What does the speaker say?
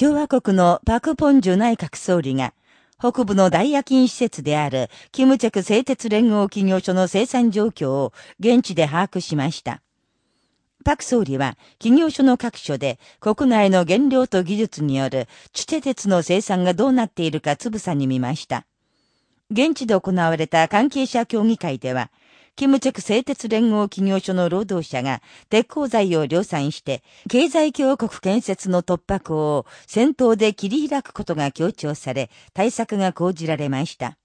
共和国のパク・ポンジュ内閣総理が、北部の大夜勤施設である、キムチェク製鉄連合企業所の生産状況を現地で把握しました。パク総理は、企業所の各所で、国内の原料と技術による、地底鉄の生産がどうなっているかつぶさに見ました。現地で行われた関係者協議会では、キムチェク製鉄連合企業所の労働者が鉄鋼材を量産して、経済強国建設の突破口を先頭で切り開くことが強調され、対策が講じられました。